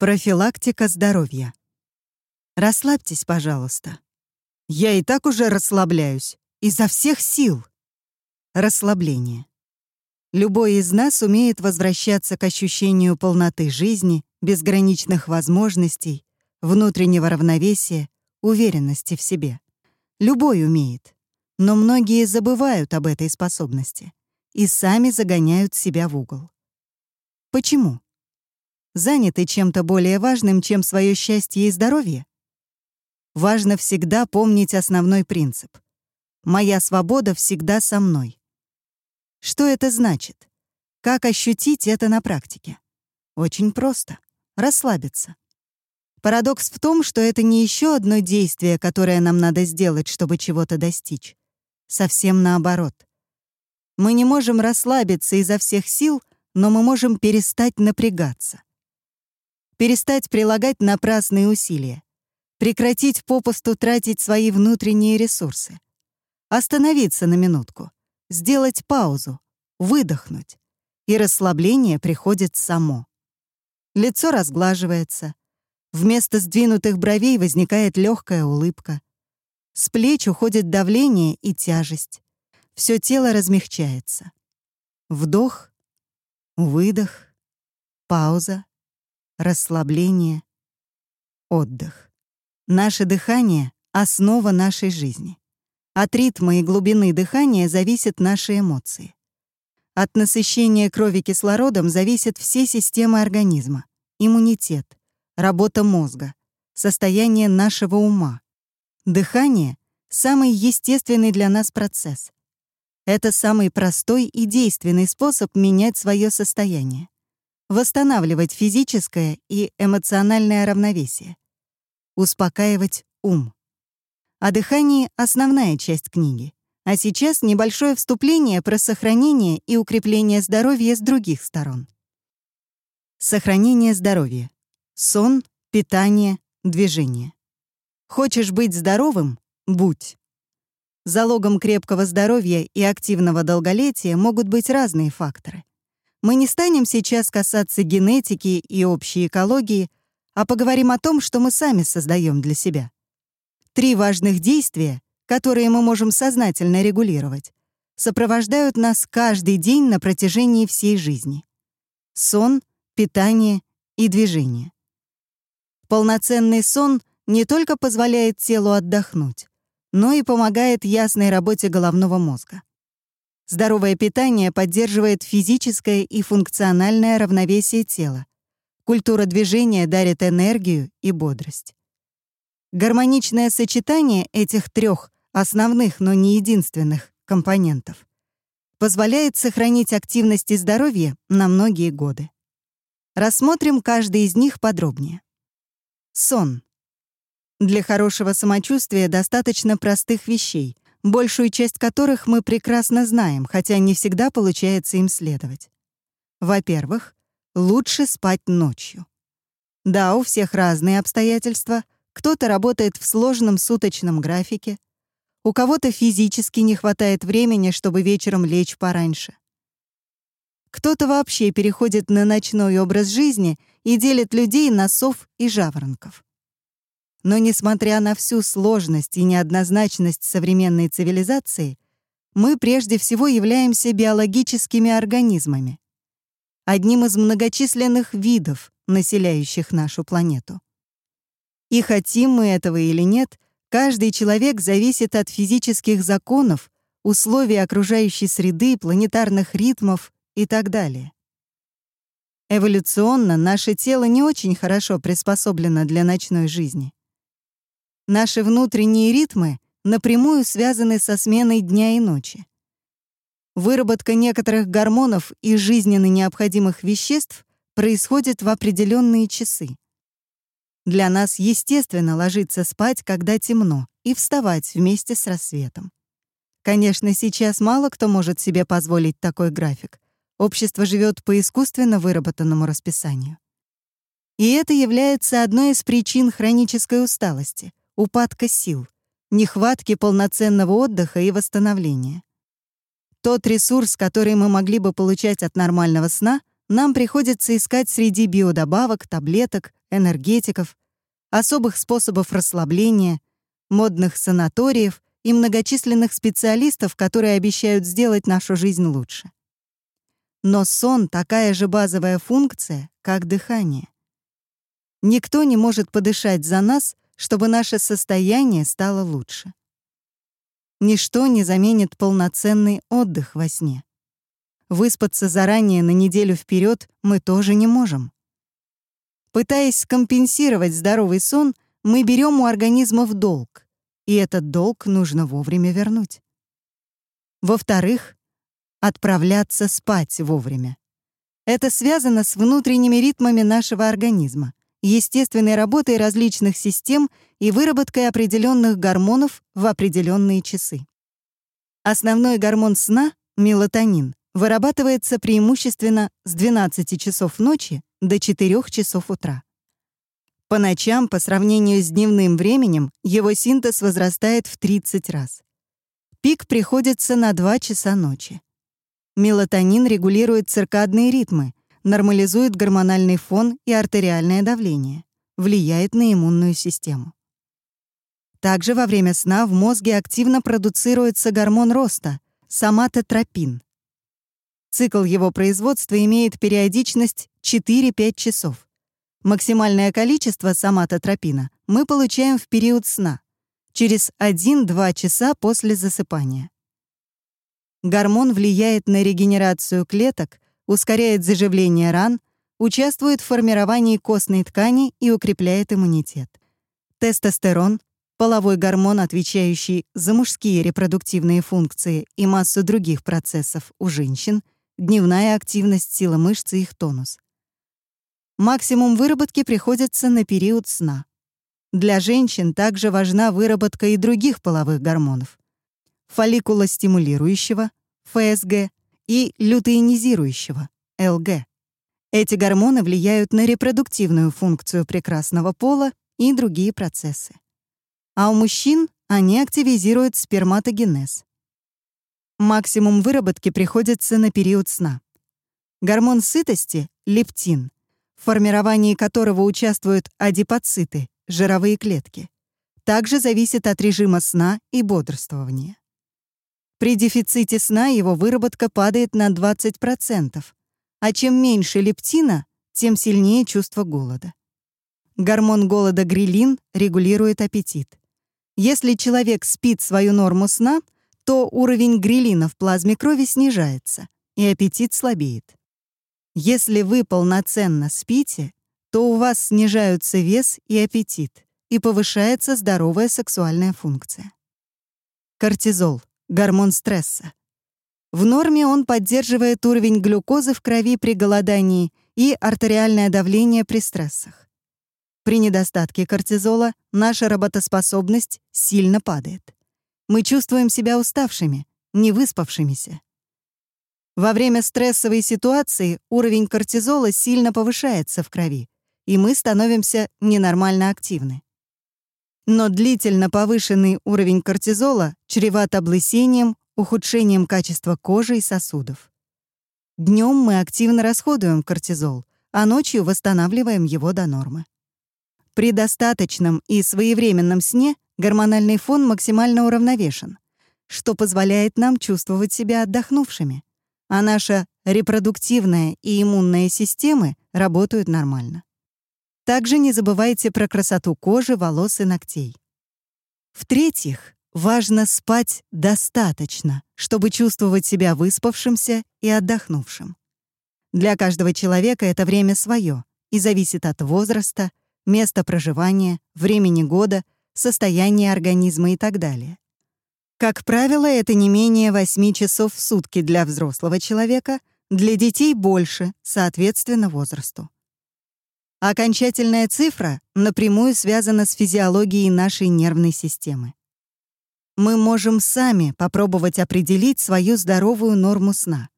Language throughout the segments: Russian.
Профилактика здоровья. Расслабьтесь, пожалуйста. Я и так уже расслабляюсь. Изо всех сил. Расслабление. Любой из нас умеет возвращаться к ощущению полноты жизни, безграничных возможностей, внутреннего равновесия, уверенности в себе. Любой умеет. Но многие забывают об этой способности и сами загоняют себя в угол. Почему? Заняты чем-то более важным, чем свое счастье и здоровье? Важно всегда помнить основной принцип. Моя свобода всегда со мной. Что это значит? Как ощутить это на практике? Очень просто. Расслабиться. Парадокс в том, что это не еще одно действие, которое нам надо сделать, чтобы чего-то достичь. Совсем наоборот. Мы не можем расслабиться изо всех сил, но мы можем перестать напрягаться перестать прилагать напрасные усилия, прекратить попусту тратить свои внутренние ресурсы, остановиться на минутку, сделать паузу, выдохнуть, и расслабление приходит само. Лицо разглаживается, вместо сдвинутых бровей возникает легкая улыбка, с плеч уходит давление и тяжесть, все тело размягчается. Вдох, выдох, пауза, расслабление, отдых. Наше дыхание — основа нашей жизни. От ритма и глубины дыхания зависят наши эмоции. От насыщения крови кислородом зависят все системы организма, иммунитет, работа мозга, состояние нашего ума. Дыхание — самый естественный для нас процесс. Это самый простой и действенный способ менять свое состояние восстанавливать физическое и эмоциональное равновесие, успокаивать ум. О дыхании — основная часть книги. А сейчас небольшое вступление про сохранение и укрепление здоровья с других сторон. Сохранение здоровья. Сон, питание, движение. Хочешь быть здоровым — будь. Залогом крепкого здоровья и активного долголетия могут быть разные факторы. Мы не станем сейчас касаться генетики и общей экологии, а поговорим о том, что мы сами создаем для себя. Три важных действия, которые мы можем сознательно регулировать, сопровождают нас каждый день на протяжении всей жизни. Сон, питание и движение. Полноценный сон не только позволяет телу отдохнуть, но и помогает ясной работе головного мозга. Здоровое питание поддерживает физическое и функциональное равновесие тела. Культура движения дарит энергию и бодрость. Гармоничное сочетание этих трех основных, но не единственных компонентов позволяет сохранить активность и здоровье на многие годы. Рассмотрим каждый из них подробнее. Сон. Для хорошего самочувствия достаточно простых вещей, большую часть которых мы прекрасно знаем, хотя не всегда получается им следовать. Во-первых, лучше спать ночью. Да, у всех разные обстоятельства. Кто-то работает в сложном суточном графике, у кого-то физически не хватает времени, чтобы вечером лечь пораньше. Кто-то вообще переходит на ночной образ жизни и делит людей на сов и жаворонков. Но несмотря на всю сложность и неоднозначность современной цивилизации, мы прежде всего являемся биологическими организмами, одним из многочисленных видов, населяющих нашу планету. И хотим мы этого или нет, каждый человек зависит от физических законов, условий окружающей среды, планетарных ритмов и так далее. Эволюционно наше тело не очень хорошо приспособлено для ночной жизни. Наши внутренние ритмы напрямую связаны со сменой дня и ночи. Выработка некоторых гормонов и жизненно необходимых веществ происходит в определенные часы. Для нас естественно ложиться спать, когда темно, и вставать вместе с рассветом. Конечно, сейчас мало кто может себе позволить такой график. Общество живет по искусственно выработанному расписанию. И это является одной из причин хронической усталости, упадка сил, нехватки полноценного отдыха и восстановления. Тот ресурс, который мы могли бы получать от нормального сна, нам приходится искать среди биодобавок, таблеток, энергетиков, особых способов расслабления, модных санаториев и многочисленных специалистов, которые обещают сделать нашу жизнь лучше. Но сон — такая же базовая функция, как дыхание. Никто не может подышать за нас, чтобы наше состояние стало лучше. Ничто не заменит полноценный отдых во сне. Выспаться заранее на неделю вперед мы тоже не можем. Пытаясь компенсировать здоровый сон, мы берем у организма в долг, и этот долг нужно вовремя вернуть. Во-вторых, отправляться спать вовремя. Это связано с внутренними ритмами нашего организма, естественной работой различных систем и выработкой определенных гормонов в определенные часы. Основной гормон сна — мелатонин — вырабатывается преимущественно с 12 часов ночи до 4 часов утра. По ночам, по сравнению с дневным временем, его синтез возрастает в 30 раз. Пик приходится на 2 часа ночи. Мелатонин регулирует циркадные ритмы, нормализует гормональный фон и артериальное давление, влияет на иммунную систему. Также во время сна в мозге активно продуцируется гормон роста — соматотропин. Цикл его производства имеет периодичность 4-5 часов. Максимальное количество соматотропина мы получаем в период сна, через 1-2 часа после засыпания. Гормон влияет на регенерацию клеток, ускоряет заживление ран, участвует в формировании костной ткани и укрепляет иммунитет. Тестостерон — половой гормон, отвечающий за мужские репродуктивные функции и массу других процессов у женщин, дневная активность силы мышц и их тонус. Максимум выработки приходится на период сна. Для женщин также важна выработка и других половых гормонов фолликулостимулирующего, ФСГ, и лютеинизирующего, ЛГ. Эти гормоны влияют на репродуктивную функцию прекрасного пола и другие процессы. А у мужчин они активизируют сперматогенез. Максимум выработки приходится на период сна. Гормон сытости — лептин, в формировании которого участвуют адипоциты, жировые клетки, также зависит от режима сна и бодрствования. При дефиците сна его выработка падает на 20%, а чем меньше лептина, тем сильнее чувство голода. Гормон голода грилин регулирует аппетит. Если человек спит свою норму сна, то уровень грилина в плазме крови снижается, и аппетит слабеет. Если вы полноценно спите, то у вас снижаются вес и аппетит, и повышается здоровая сексуальная функция. Кортизол гормон стресса. В норме он поддерживает уровень глюкозы в крови при голодании и артериальное давление при стрессах. При недостатке кортизола наша работоспособность сильно падает. Мы чувствуем себя уставшими, невыспавшимися. Во время стрессовой ситуации уровень кортизола сильно повышается в крови, и мы становимся ненормально активны. Но длительно повышенный уровень кортизола чреват облысением, ухудшением качества кожи и сосудов. Днем мы активно расходуем кортизол, а ночью восстанавливаем его до нормы. При достаточном и своевременном сне гормональный фон максимально уравновешен, что позволяет нам чувствовать себя отдохнувшими, а наша репродуктивная и иммунная системы работают нормально. Также не забывайте про красоту кожи, волос и ногтей. В-третьих, важно спать достаточно, чтобы чувствовать себя выспавшимся и отдохнувшим. Для каждого человека это время свое и зависит от возраста, места проживания, времени года, состояния организма и так далее. Как правило, это не менее 8 часов в сутки для взрослого человека, для детей больше, соответственно, возрасту. Окончательная цифра напрямую связана с физиологией нашей нервной системы. Мы можем сами попробовать определить свою здоровую норму сна.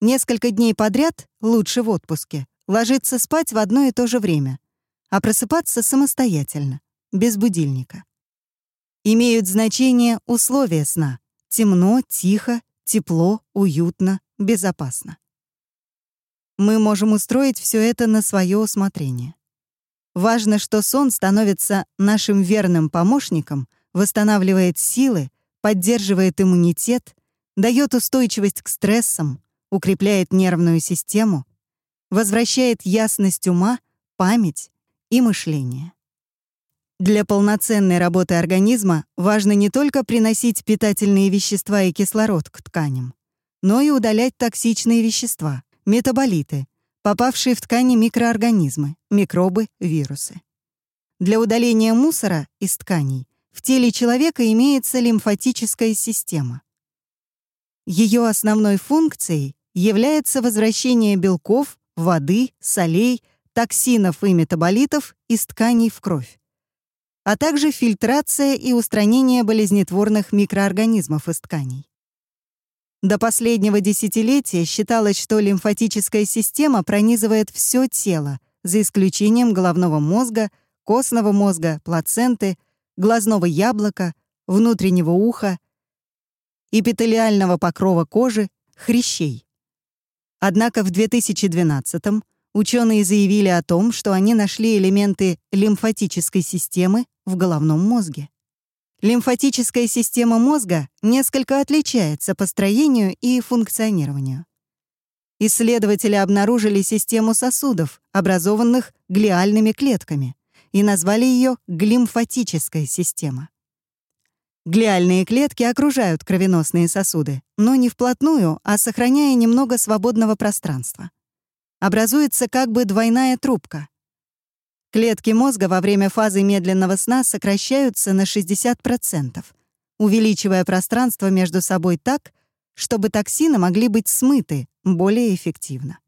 Несколько дней подряд, лучше в отпуске, ложиться спать в одно и то же время, а просыпаться самостоятельно, без будильника. Имеют значение условия сна — темно, тихо, тепло, уютно, безопасно. Мы можем устроить все это на свое усмотрение. Важно, что сон становится нашим верным помощником, восстанавливает силы, поддерживает иммунитет, дает устойчивость к стрессам, укрепляет нервную систему, возвращает ясность ума, память и мышление. Для полноценной работы организма важно не только приносить питательные вещества и кислород к тканям, но и удалять токсичные вещества, метаболиты, попавшие в ткани микроорганизмы, микробы, вирусы. Для удаления мусора из тканей в теле человека имеется лимфатическая система. Ее основной функцией является возвращение белков, воды, солей, токсинов и метаболитов из тканей в кровь, а также фильтрация и устранение болезнетворных микроорганизмов из тканей. До последнего десятилетия считалось, что лимфатическая система пронизывает все тело, за исключением головного мозга, костного мозга, плаценты, глазного яблока, внутреннего уха, эпителиального покрова кожи, хрящей. Однако в 2012-м ученые заявили о том, что они нашли элементы лимфатической системы в головном мозге. Лимфатическая система мозга несколько отличается по строению и функционированию. Исследователи обнаружили систему сосудов, образованных глиальными клетками, и назвали ее глимфатическая система. Глиальные клетки окружают кровеносные сосуды, но не вплотную, а сохраняя немного свободного пространства. Образуется как бы двойная трубка — Клетки мозга во время фазы медленного сна сокращаются на 60%, увеличивая пространство между собой так, чтобы токсины могли быть смыты более эффективно.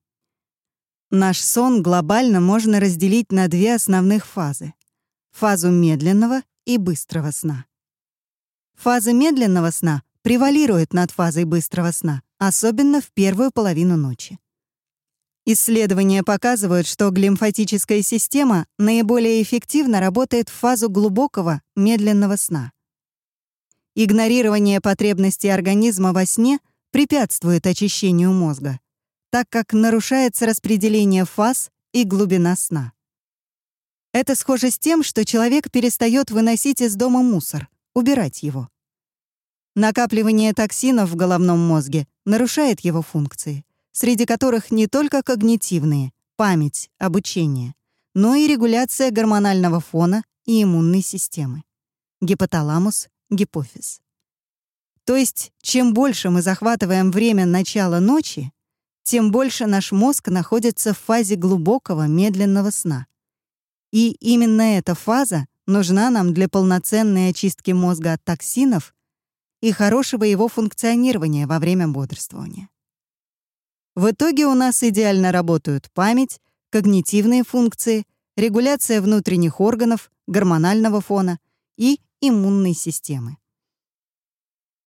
Наш сон глобально можно разделить на две основных фазы — фазу медленного и быстрого сна. Фаза медленного сна превалирует над фазой быстрого сна, особенно в первую половину ночи. Исследования показывают, что глимфатическая система наиболее эффективно работает в фазу глубокого, медленного сна. Игнорирование потребностей организма во сне препятствует очищению мозга, так как нарушается распределение фаз и глубина сна. Это схоже с тем, что человек перестает выносить из дома мусор, убирать его. Накапливание токсинов в головном мозге нарушает его функции среди которых не только когнитивные, память, обучение, но и регуляция гормонального фона и иммунной системы. Гипоталамус, гипофиз. То есть, чем больше мы захватываем время начала ночи, тем больше наш мозг находится в фазе глубокого медленного сна. И именно эта фаза нужна нам для полноценной очистки мозга от токсинов и хорошего его функционирования во время бодрствования. В итоге у нас идеально работают память, когнитивные функции, регуляция внутренних органов, гормонального фона и иммунной системы.